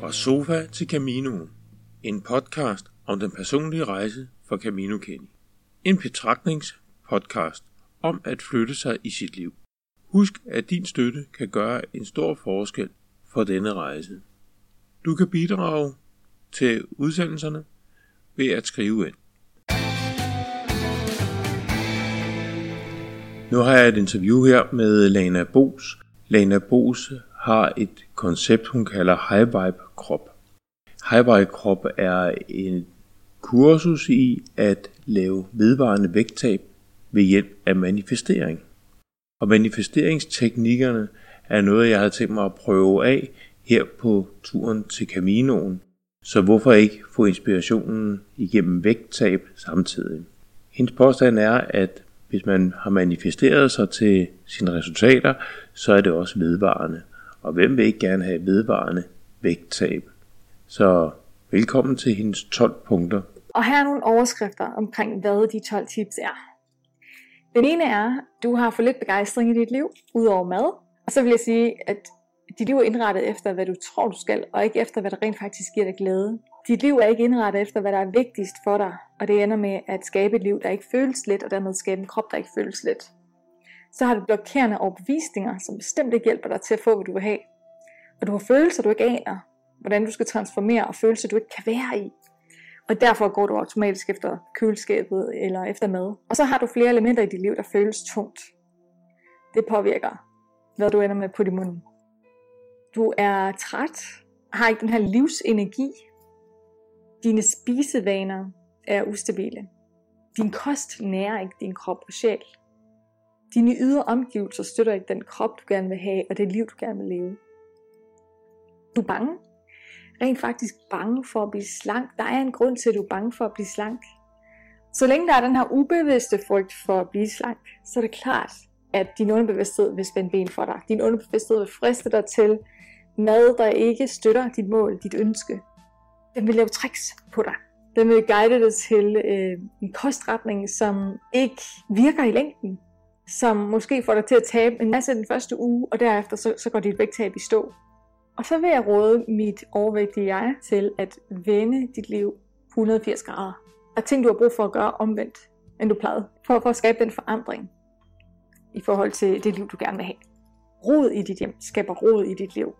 Fra sofa til Camino. En podcast om den personlige rejse for Camino Kenny. En betragtningspodcast om at flytte sig i sit liv. Husk, at din støtte kan gøre en stor forskel for denne rejse. Du kan bidrage til udsendelserne ved at skrive ind. Nu har jeg et interview her med Lana Bos. Lana Bos har et koncept, hun kalder High Vibe Krop. High Vibe Krop er en kursus i at lave vedvarende vægttab ved hjælp af manifestering. Og manifesteringsteknikkerne er noget, jeg har tænkt mig at prøve af her på turen til Caminoen. Så hvorfor ikke få inspirationen igennem vægttab samtidig? Hendes påstand er, at hvis man har manifesteret sig til sine resultater, så er det også vedvarende. Og hvem vil ikke gerne have vedvarende vægttab? Så velkommen til hendes 12 punkter. Og her er nogle overskrifter omkring, hvad de 12 tips er. Den ene er, du har for lidt begejstring i dit liv, udover mad. Og så vil jeg sige, at dit liv er indrettet efter, hvad du tror, du skal, og ikke efter, hvad der rent faktisk giver dig glæde. Dit liv er ikke indrettet efter, hvad der er vigtigst for dig, og det ender med at skabe et liv, der ikke føles let, og dermed skabe en krop, der ikke føles let. Så har du blokerende overbevisninger, som bestemt ikke hjælper dig til at få, hvad du vil have. Og du har følelser, du ikke aner, hvordan du skal transformere, og følelser, du ikke kan være i. Og derfor går du automatisk efter køleskabet eller efter mad. Og så har du flere elementer i dit liv, der føles tungt. Det påvirker, hvad du ender med på din mund. Du er træt, har ikke den her livsenergi. Dine spisevaner er ustabile. Din kost nærer ikke din krop og sjæl. Dine ydre omgivelser støtter ikke den krop, du gerne vil have, og det liv, du gerne vil leve. Du er bange. Rent faktisk bange for at blive slank. Der er en grund til, at du er bange for at blive slank. Så længe der er den her ubevidste frygt for at blive slank, så er det klart, at din underbevidsthed vil spænde ben for dig. Din underbevidsthed vil friste dig til mad, der ikke støtter dit mål, dit ønske. Den vil lave tricks på dig. Den vil guide dig til øh, en kostretning, som ikke virker i længden. Som måske får dig til at tabe en masse den første uge, og derefter så, så går dit vægttab i stå. Og så vil jeg råde mit overvægtige jeg til at vende dit liv 180 grader. Der er ting, du har brug for at gøre omvendt, end du plejede. For, for at skabe den forandring i forhold til det liv, du gerne vil have. Rod i dit hjem skaber rod i dit liv.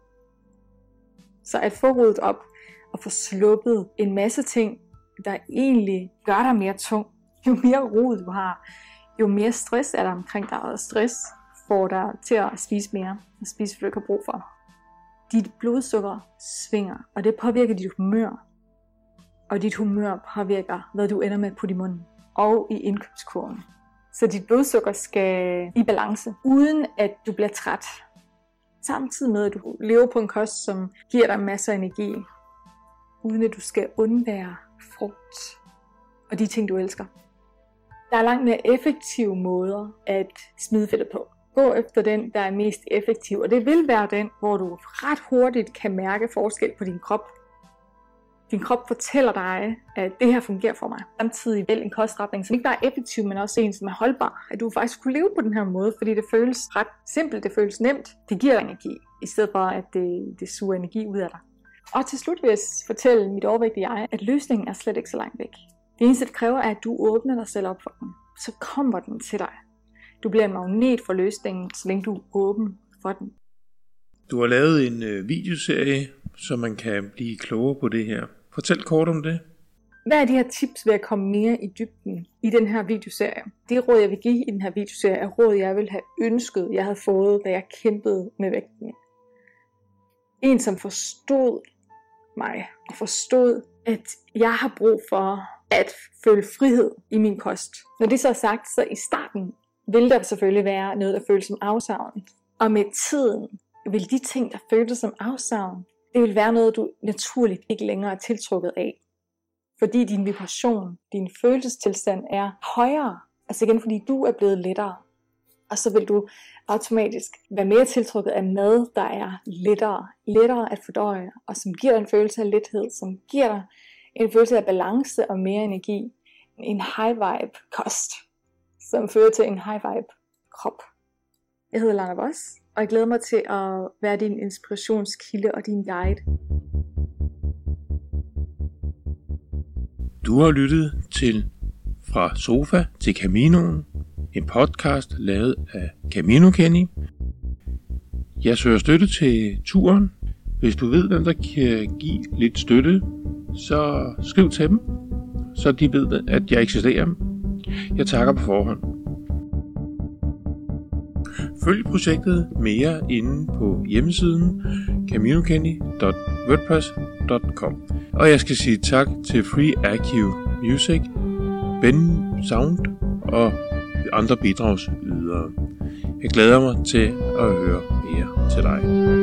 Så at få rodet op og få sluppet en masse ting, der egentlig gør dig mere tung. Jo mere rod du har, jo mere stress er der omkring dig, og stress får dig til at spise mere, og spise, hvad du ikke har brug for. Dit blodsukker svinger, og det påvirker dit humør. Og dit humør påvirker, hvad du ender med på din mund og i indkøbskurven. Så dit blodsukker skal i balance, uden at du bliver træt, Samtidig med, at du lever på en kost, som giver dig masser af energi, uden at du skal undvære frugt og de ting, du elsker. Der er langt mere effektive måder at smide fedtet på. Gå efter den, der er mest effektiv, og det vil være den, hvor du ret hurtigt kan mærke forskel på din krop, din krop fortæller dig, at det her fungerer for mig. Samtidig vælg en kostretning, som ikke bare er effektiv, men også en, som er holdbar. At du faktisk kunne leve på den her måde, fordi det føles ret simpelt, det føles nemt. Det giver dig energi, i stedet for at det, det suger energi ud af dig. Og til slut vil jeg fortælle mit overvægtige jeg, at løsningen er slet ikke så langt væk. Det eneste, det kræver, er, at du åbner dig selv op for den. Så kommer den til dig. Du bliver en magnet for løsningen, så længe du er åben for den. Du har lavet en øh, videoserie, så man kan blive klogere på det her. Fortæl kort om det. Hvad er de her tips ved at komme mere i dybden i den her videoserie? Det råd, jeg vil give i den her videoserie, er råd, jeg ville have ønsket, jeg havde fået, da jeg kæmpede med vægten. En, som forstod mig og forstod, at jeg har brug for at føle frihed i min kost. Når det så er sagt, så i starten vil der selvfølgelig være noget, der føles som afsavn. Og med tiden vil de ting, der føles som afsavn, det vil være noget, du naturligt ikke længere er tiltrukket af. Fordi din vibration, din følelsestilstand er højere. Altså igen, fordi du er blevet lettere. Og så vil du automatisk være mere tiltrukket af mad, der er lettere, lettere at fordøje, og som giver dig en følelse af lethed, som giver dig en følelse af balance og mere energi. En high vibe kost, som fører til en high vibe krop. Jeg hedder Lana Voss, og jeg glæder mig til at være din inspirationskilde og din guide. Du har lyttet til Fra sofa til Caminoen, en podcast lavet af Camino Kenny. Jeg søger støtte til turen. Hvis du ved, hvem der kan give lidt støtte så skriv til dem, så de ved, at jeg eksisterer. Jeg takker på forhånd. Følg projektet mere inde på hjemmesiden caminokenny.wordpress.com Og jeg skal sige tak til Free IQ Music, Ben Sound og andre bidragsydere. Jeg glæder mig til at høre mere til dig.